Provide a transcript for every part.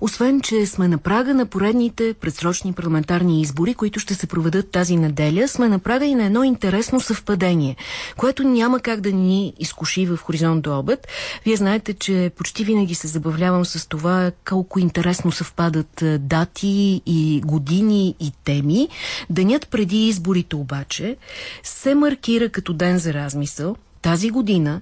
освен, че сме на прага на поредните предсрочни парламентарни избори, които ще се проведат тази неделя, сме на прага и на едно интересно съвпадение, което няма как да ни изкуши в хоризонт до обед. Вие знаете, че почти винаги се забавлявам с това колко интересно съвпадат дати и години и теми. Денят преди изборите обаче се маркира като ден за размисъл. Тази година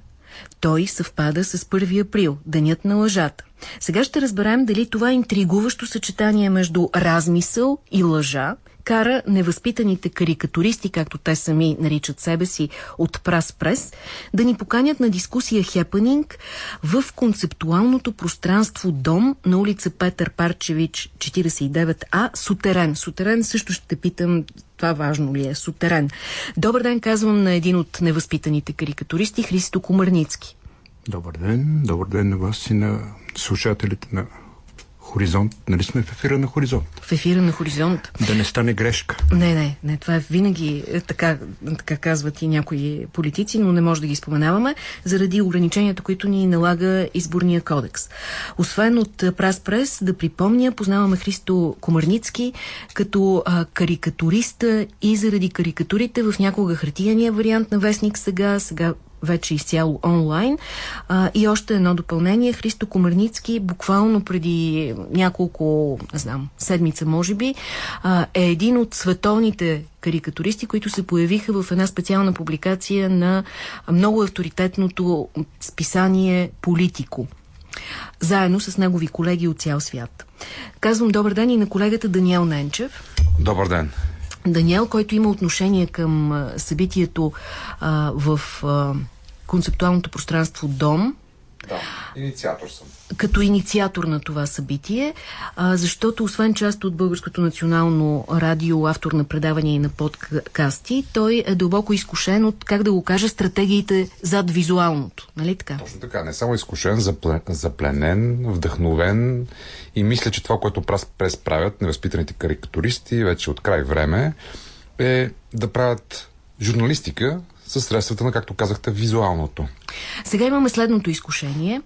той съвпада с 1 април, денят на лъжата. Сега ще разберем дали това интригуващо съчетание между размисъл и лъжа кара невъзпитаните карикатуристи, както те сами наричат себе си, от прас-прес, да ни поканят на дискусия хепанинг в концептуалното пространство Дом на улица Петър Парчевич 49А, Сутерен. Сутерен също ще питам това важно ли е? Сутерен. Добър ден, казвам на един от невъзпитаните карикатуристи, Христо Комарницки. Добър ден. Добър ден на вас и на слушателите на Хоризонт. Нали сме в ефира на Хоризонт? В ефира на Хоризонт. Да не стане грешка. Не, не, не. Това е винаги е, така, така казват и някои политици, но не може да ги споменаваме, заради ограниченията, които ни налага изборния кодекс. Освен от Прас-Прес, да припомня, познаваме Христо Комарницки като а, карикатуриста и заради карикатурите в някога хартияния вариант на Вестник сега, сега вече изцяло онлайн. А, и още едно допълнение. Христо Комарницки буквално преди няколко, не знам, седмица може би, а, е един от световните карикатуристи, които се появиха в една специална публикация на много авторитетното списание Политико заедно с негови колеги от цял свят. Казвам добър ден и на колегата Даниел Ненчев. Добър ден. Даниел, който има отношение към събитието а, в а, концептуалното пространство Дом. Да, инициатор съм. Като инициатор на това събитие, а, защото освен част от Българското национално радио, автор на предавания и на подкасти, той е дълбоко изкушен от, как да го кажа, стратегиите зад визуалното. Нали така? Точно така. Не само изкушен, запленен, вдъхновен и мисля, че това, което през правят невъзпитаните карикатуристи вече от край време, е да правят журналистика със средствата на, както казахте, визуалното. Сега имаме следното изкушение.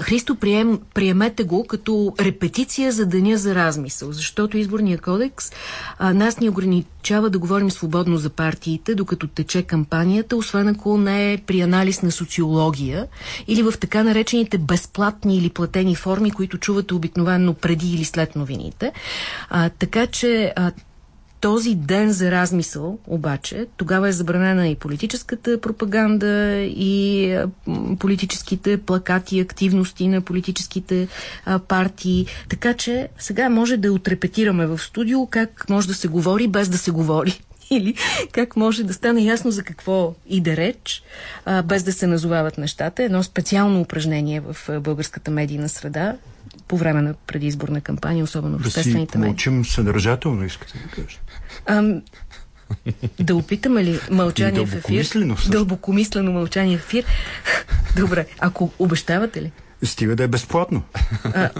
Христо, прием, приемете го като репетиция за деня за размисъл, защото изборният кодекс а, нас ни ограничава да говорим свободно за партиите, докато тече кампанията, освен ако не е при анализ на социология или в така наречените безплатни или платени форми, които чувате обикновено преди или след новините. А, така че а, този ден за размисъл, обаче, тогава е забранена и политическата пропаганда, и политическите плакати, активности на политическите а, партии. Така че сега може да отрепетираме в студио как може да се говори без да се говори или как може да стане ясно за какво иде реч, а, без да се назовават нещата. Едно специално упражнение в българската медийна среда по време на предизборна кампания, особено в обществените медии. Да си получим съдържателно, искате да кажете. Ам, да опитаме ли мълчание в ефир? Дълбокомислено мълчание в ефир. Добре, ако обещавате ли? Стига да е безплатно. А,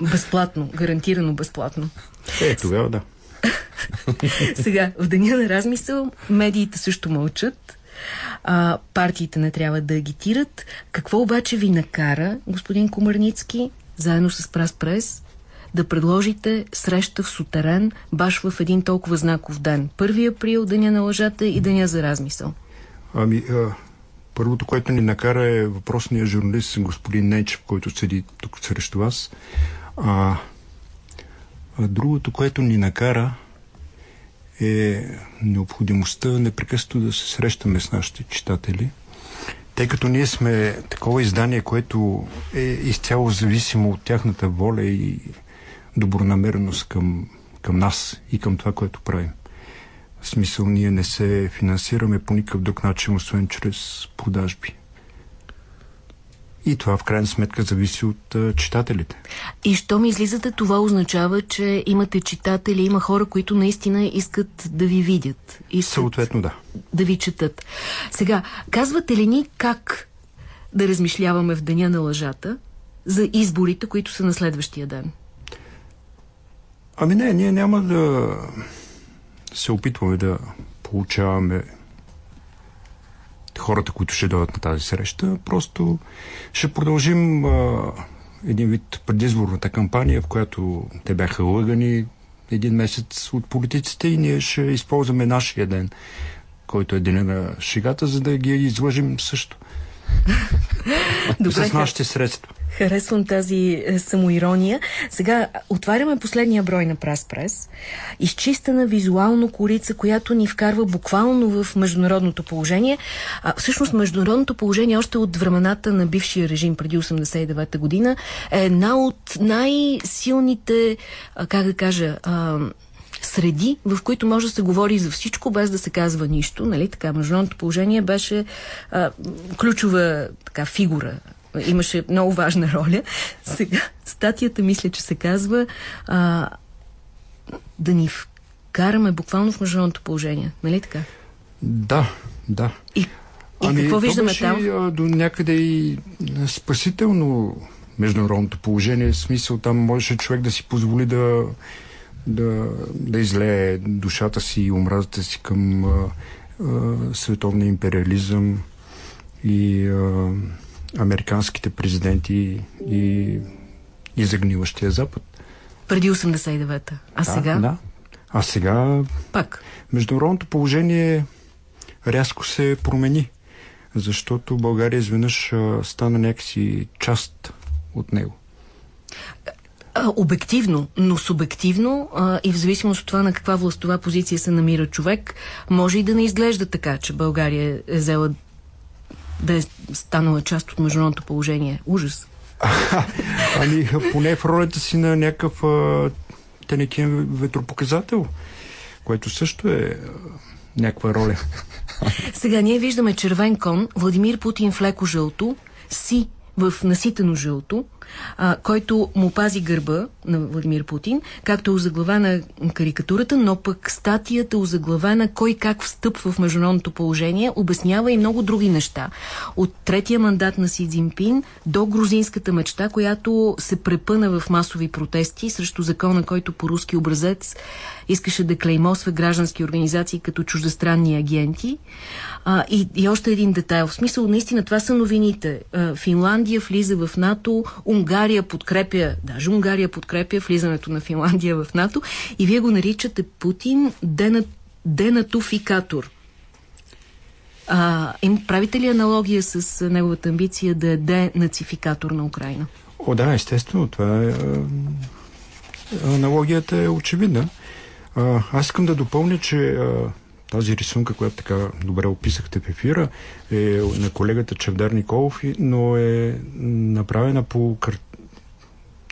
безплатно, гарантирано безплатно. Е, тогава да. Сега, в деня на размисъл, медиите също мълчат. А, партиите не трябва да агитират. Какво обаче ви накара, господин Комарницки, заедно с Прас Прес, да предложите среща в сутерен, баш в един толкова знаков ден. 1 април, деня на лъжата и деня за размисъл. Ами, а, първото, което ни накара е въпросния журналист, господин Нечев, който седи тук срещу вас. А, а другото, което ни накара е необходимостта непрекъснато да се срещаме с нашите читатели, тъй като ние сме такова издание, което е изцяло зависимо от тяхната воля и добронамереност към, към нас и към това, което правим. В смисъл, ние не се финансираме по никакъв друг начин, освен чрез продажби. И това в крайна сметка зависи от а, читателите. И що ми излизате, това означава, че имате читатели, има хора, които наистина искат да ви видят. Искат Съответно, да. Да ви четат. Сега, казвате ли ни как да размишляваме в деня на лъжата за изборите, които са на следващия ден? Ами не, ние няма да се опитваме да получаваме хората, които ще дойдат на тази среща. Просто ще продължим а, един вид предизборната кампания, в която те бяха лъгани един месец от политиците и ние ще използваме нашия ден, който е деня на шегата, за да ги излъжим също. Добре, с нашите средства. Харесвам тази е, самоирония. Сега отваряме последния брой на Прас Прес. Изчистена визуално корица, която ни вкарва буквално в международното положение. А, всъщност международното положение още от времената на бившия режим преди 89-та година е една от най-силните, как да кажа, среди, в които може да се говори за всичко, без да се казва нищо. Нали? Така, международното положение беше а, ключова така, фигура имаше много важна роля. Сега статията мисля, че се казва а, да ни вкараме буквално в международното положение. Нали така? Да, да. И, и ами, какво виждаме беше, там? До някъде и спасително международното положение. В смисъл там можеше човек да си позволи да да, да излее душата си и омразата си към а, а, световния империализъм и а, американските президенти и, и загниващия Запад. Преди 89-та. А да, сега? Да. А сега... Пак. Международното положение рязко се промени, защото България изведнъж стана някакси част от него. Обективно, но субективно а, и в зависимост от това на каква властова позиция се намира човек, може и да не изглежда така, че България е взела да е станала част от международното положение. Ужас. ами, поне в ролята си на някакъв тенекен ветропоказател, което също е а, някаква роля. Сега ние виждаме червен кон, Владимир Путин в леко жълто, си в наситено жълто, а, който му пази гърба на Владимир Путин, както е озаглавена карикатурата, но пък статията озаглавена кой как встъпва в международното положение, обяснява и много други неща. От третия мандат на Си Цзинпин до грузинската мечта, която се препъна в масови протести срещу закона, който по руски образец искаше да клеймосва граждански организации като чуждестранни агенти. А, и, и още един детайл. В смисъл, наистина, това са новините. А, Финландия влиза в НАТО, Унгария подкрепя, даже Унгария подкрепя влизането на Финландия в НАТО и вие го наричате Путин денат, денатофикатор. А, им правите ли аналогия с неговата амбиция да е денацификатор на Украина? О, да, естествено. Това е... Аналогията е очевидна. Аз искам да допълня, че тази рисунка, която така добре описахте в ефира, е на колегата Чавдар Николов, но е направена по кар...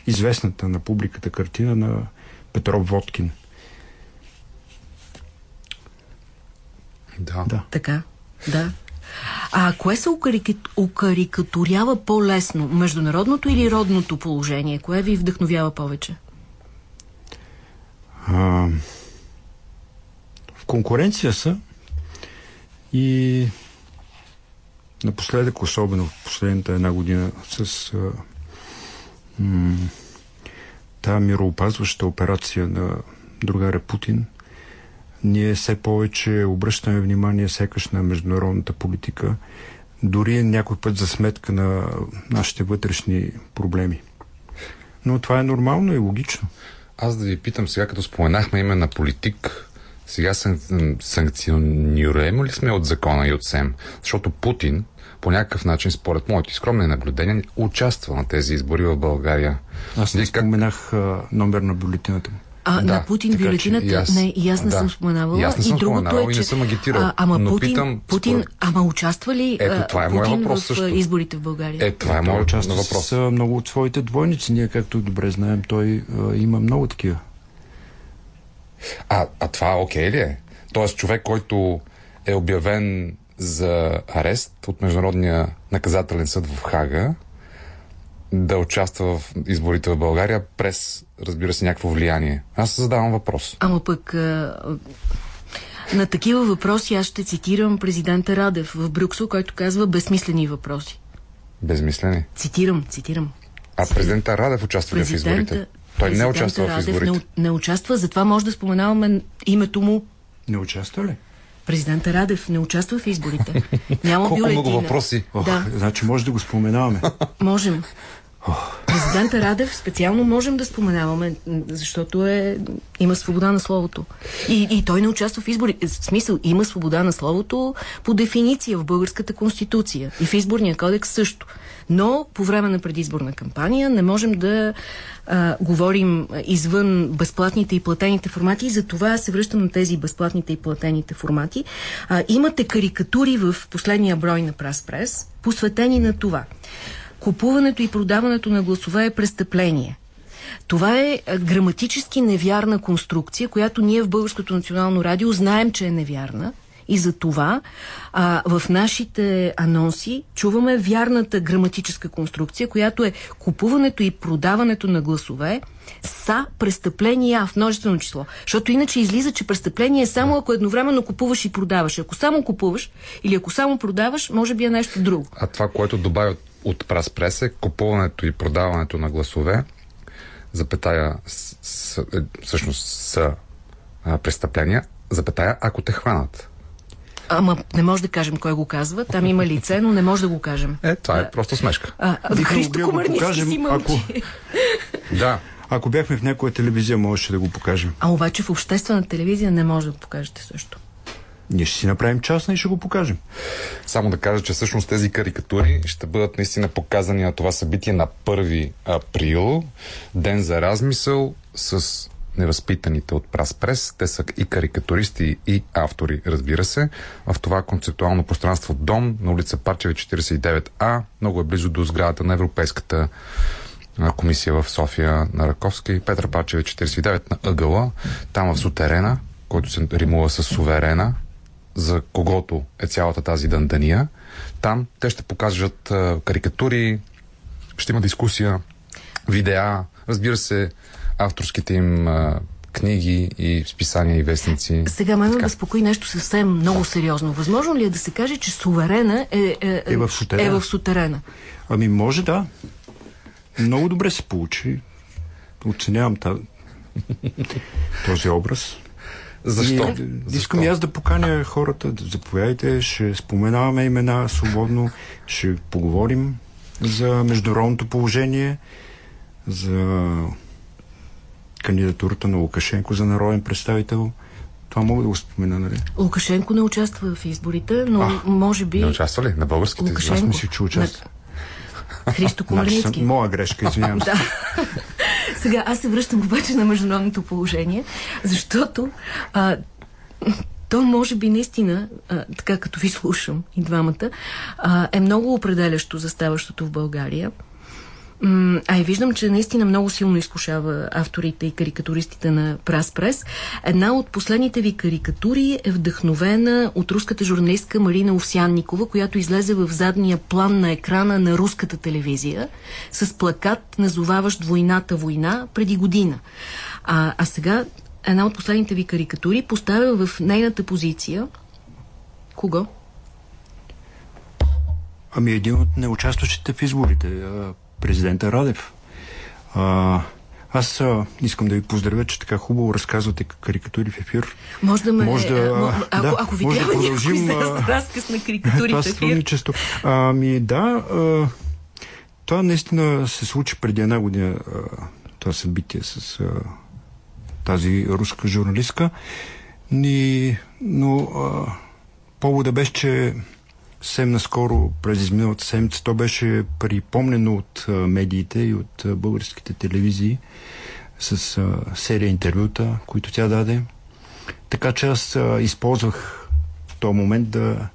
известната на публиката картина на Петров Водкин. Да. да. Така, да. А кое се укарикатурява по-лесно? Международното или родното положение? Кое ви вдъхновява повече? А, конкуренция са и напоследък, особено в последната една година, с а, м- тази мироопазваща операция на другаря Путин, ние все повече обръщаме внимание сякаш на международната политика, дори някой път за сметка на нашите вътрешни проблеми. Но това е нормално и логично. Аз да ви питам сега, като споменахме име на политик, сега санкционируемо ли сме от закона и от СЕМ? Защото Путин по някакъв начин, според моите скромни наблюдения, участва на тези избори в България. Аз не как... споменах а, номер на бюлетината му. А, да, на Путин бюлетината, и аз, не, и аз не да, съм споменавала. И аз не съм и споменавала е, че, и не съм агитирал. А, ама но Путин, питам, Путин според... ама участва ли Ето, това е Путин въпрос в също. изборите в България? Е, това е моят въпрос. С много от своите двойници. Ние, както добре знаем, той а, има много такива. А, а това окей ли е? Тоест човек, който е обявен за арест от Международния наказателен съд в Хага, да участва в изборите в България през, разбира се, някакво влияние. Аз задавам въпрос. Ама пък на такива въпроси аз ще цитирам президента Радев в Брюксел, който казва безсмислени въпроси. Безмислени? Цитирам, цитирам. А президента Радев участва ли в изборите? Той не участва Радев в изборите. Не, не участва, затова може да споменаваме името му. Не участва ли? Президента Радев не участва в изборите. Няма Колко много въпроси. Ох, да. Значи може да го споменаваме. Можем. Президента Радев специално можем да споменаваме, защото е, има свобода на словото. И, и той не участва в избори. В смисъл, има свобода на словото по дефиниция в българската конституция. И в изборния кодекс също. Но по време на предизборна кампания не можем да а, говорим извън безплатните и платените формати и за това се връщам на тези безплатните и платените формати. А, имате карикатури в последния брой на Прас Прес, посветени на това. Купуването и продаването на гласове е престъпление. Това е граматически невярна конструкция, която ние в Българското национално радио знаем, че е невярна. И за това а, в нашите анонси чуваме вярната граматическа конструкция, която е купуването и продаването на гласове са престъпления в множествено число. Защото иначе излиза, че престъпление е само ако едновременно купуваш и продаваш. Ако само купуваш или ако само продаваш, може би е нещо друго. А това, което добавя от прас прес е купуването и продаването на гласове, запетая, с, с, е, всъщност са а, престъпления, запетая, ако те хванат. Ама не може да кажем кой го казва. Там има лице, но не може да го кажем. Е, това е просто смешка. А, а, Христо Комарницки си мълчи. Ако... да. Ако бяхме в някоя телевизия, можеше да го покажем. А обаче в обществена телевизия не може да го покажете също. Ние ще си направим частна и ще го покажем. Само да кажа, че всъщност тези карикатури ще бъдат наистина показани на това събитие на 1 април, ден за размисъл с невъзпитаните от Прас Прес. Те са и карикатуристи, и автори, разбира се. В това концептуално пространство Дом на улица Парчеви 49А. Много е близо до сградата на Европейската комисия в София на Раковски. Петър Парчеви 49 на ъгъла. Там в сутерена, който се римува с суверена, за когото е цялата тази дандания. Там те ще покажат а, карикатури, ще има дискусия, видеа, разбира се, авторските им а, книги и списания и вестници. Сега ме безпокои нещо съвсем много сериозно. Възможно ли е да се каже, че суверена е, е, е, е, в, сутерена. е в сутерена? Ами може да. Много добре се получи. Оценявам този образ. Защо? И, Защо? Искам и аз да поканя хората, да заповядайте, ще споменаваме имена свободно, ще поговорим за международното положение, за кандидатурата на Лукашенко за народен представител. Това мога да го спомена, нали? Лукашенко не участва в изборите, но а, може би... Не участва ли? На българските Лукашенко... Аз мислих, че участва. На... Христо Комарницки. Значи, моя грешка, извинявам се. Сега, аз се връщам обаче на международното положение, защото а, то може би наистина, а, така като ви слушам и двамата, а, е много определящо за ставащото в България. А и виждам, че наистина много силно изкушава авторите и карикатуристите на Прас Прес. Една от последните ви карикатури е вдъхновена от руската журналистка Марина Овсянникова, която излезе в задния план на екрана на руската телевизия с плакат, назоваващ войната война преди година. А, а сега една от последните ви карикатури поставя в нейната позиция кого? Ами един от неучастващите в изборите президента Радев. А, аз а, искам да ви поздравя, че така хубаво разказвате карикатури в ефир. Може да ме... Може да, а, ако, да, ако ви може да продължим, някой разказ на карикатури в ефир. Ами да, а, това наистина се случи преди една година, а, това събитие с а, тази руска журналистка. Ни, но а, повода беше, че съвсем наскоро, през изминалата седмица, то беше припомнено от медиите и от българските телевизии с серия интервюта, които тя даде. Така че аз използвах този момент да,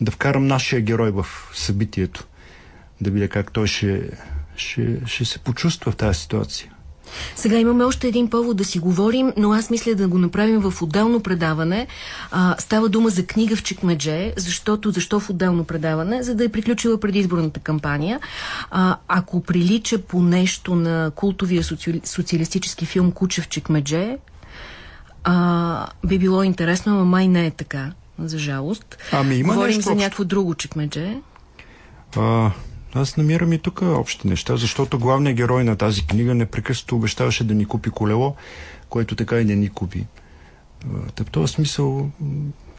да вкарам нашия герой в събитието. Да видя как той ще, ще, ще се почувства в тази ситуация. Сега имаме още един повод да си говорим, но аз мисля да го направим в отделно предаване. А, става дума за книга в Чекмедже, защото защо в отделно предаване? За да е приключила предизборната кампания. А, ако прилича по нещо на култовия соци... социалистически филм Куче в Чекмедже, а, би било интересно, но май не е така, за жалост. Ами има Говорим нещо за някакво друго Чекмедже. А, аз намирам и тук общи неща, защото главният герой на тази книга непрекъснато обещаваше да ни купи колело, което така и не ни купи. Та в този смисъл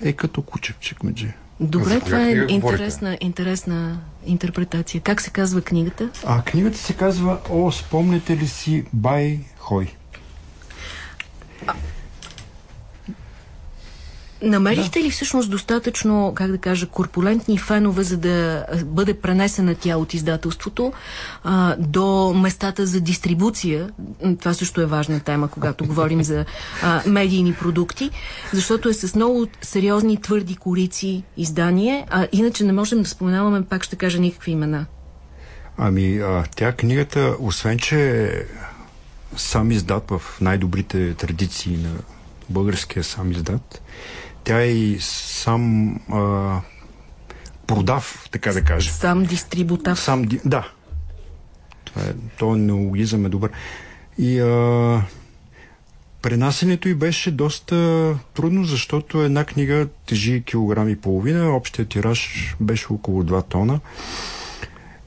е като куче в чекмедже. Добре, това е интересна, интересна интерпретация. Как се казва книгата? А книгата се казва О, спомнете ли си Бай Хой? Намерихте ли всъщност достатъчно, как да кажа, корпулентни фенове, за да бъде пренесена тя от издателството а, до местата за дистрибуция? Това също е важна тема, когато говорим за а, медийни продукти, защото е с много сериозни твърди корици издание, а иначе не можем да споменаваме, пак ще кажа, никакви имена. Ами, а, тя книгата, освен че сам издат в най-добрите традиции на българския сам издат, тя е и сам а, продав, така да кажа. Сам дистрибутав. Сам, да. Това е, то неологизъм е добър. И а, пренасенето й беше доста трудно, защото една книга тежи килограм и половина, общия тираж беше около 2 тона.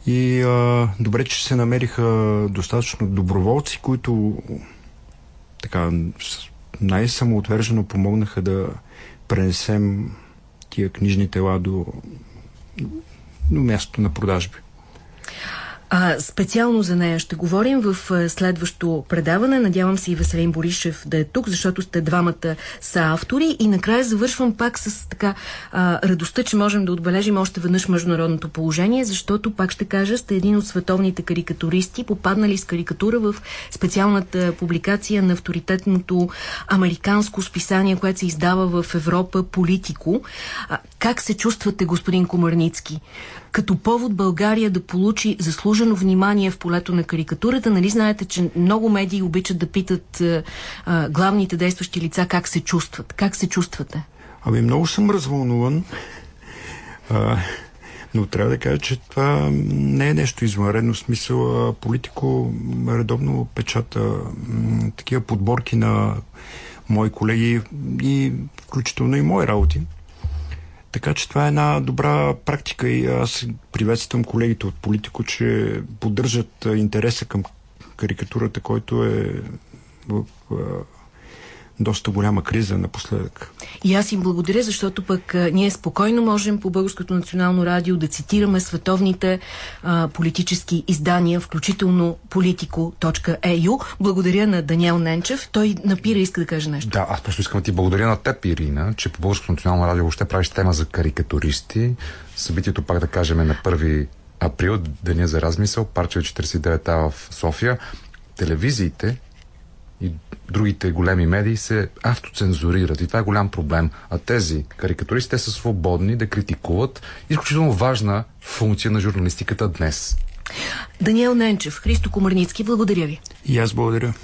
И а, добре, че се намериха достатъчно доброволци, които така най-самоотвержено помогнаха да пренесем тия книжни тела до, до мястото на продажби. А, специално за нея ще говорим в следващо предаване. Надявам се и Веселин Боришев да е тук, защото сте двамата са автори. И накрая завършвам пак с така а, радостта, че можем да отбележим още веднъж международното положение, защото, пак ще кажа, сте един от световните карикатуристи, попаднали с карикатура в специалната публикация на авторитетното американско списание, което се издава в Европа Политико. А, как се чувствате, господин Комарницки? Като повод България да получи заслужено внимание в полето на карикатурата. Нали знаете, че много медии обичат да питат а, а, главните действащи лица как се чувстват. Как се чувствате? Ами много съм развълнуван. А, но трябва да кажа, че това не е нещо извънредно. смисъл, политико редовно печата такива подборки на мои колеги и включително и мои работи. Така че това е една добра практика и аз приветствам колегите от Политико, че поддържат интереса към карикатурата, който е в доста голяма криза напоследък. И аз им благодаря, защото пък а, ние спокойно можем по Българското национално радио да цитираме световните а, политически издания, включително politico.eu. Благодаря на Даниел Ненчев. Той напира иска да каже нещо. Да, аз просто искам да ти благодаря на теб, Ирина, че по Българското национално радио въобще правиш тема за карикатуристи. Събитието, пак да кажем, е на 1 април, деня за размисъл, парче 49А в София. Телевизиите и другите големи медии се автоцензурират и това е голям проблем. А тези карикатуристи са свободни да критикуват. Изключително важна функция на журналистиката днес. Даниел Ненчев, Христо Комарницки, благодаря ви. И аз благодаря.